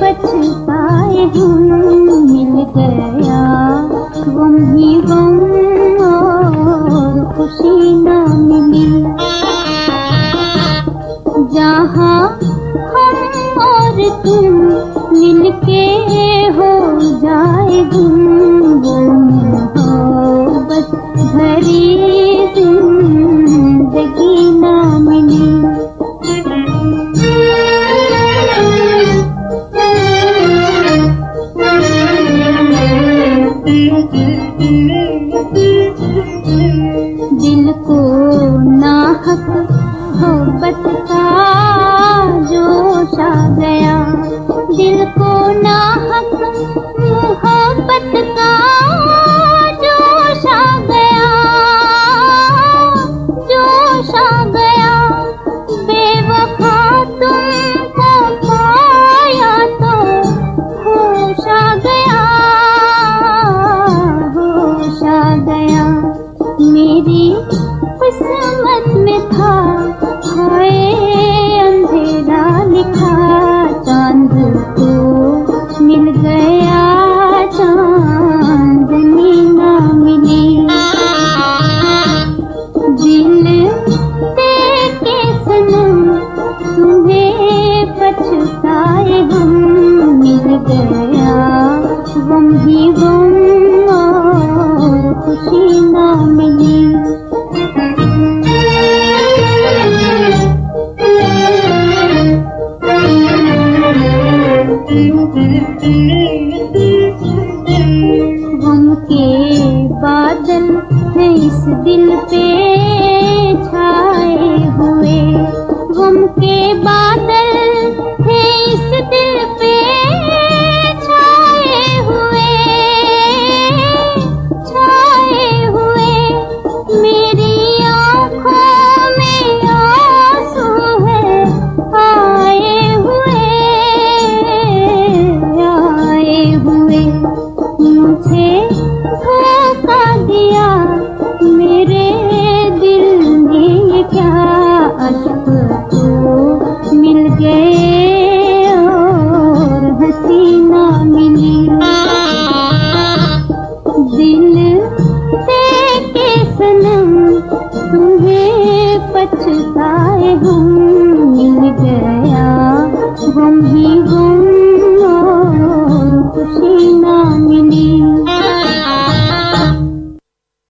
पछताए हम मिल गया मिलके हो जाए गुम वो मोहब्बत भरी ज़िंदगी ना मिली। दिल था। हाय, अंधेरा लिखा चाँद को। मिल गया चांदनी ना मिली। दिल के सनम तुम्हें पछताए हम। मिल गया, गम ही गम और खुशी गम के बादल हैं इस दिल पे छाए हुए। हम के बादल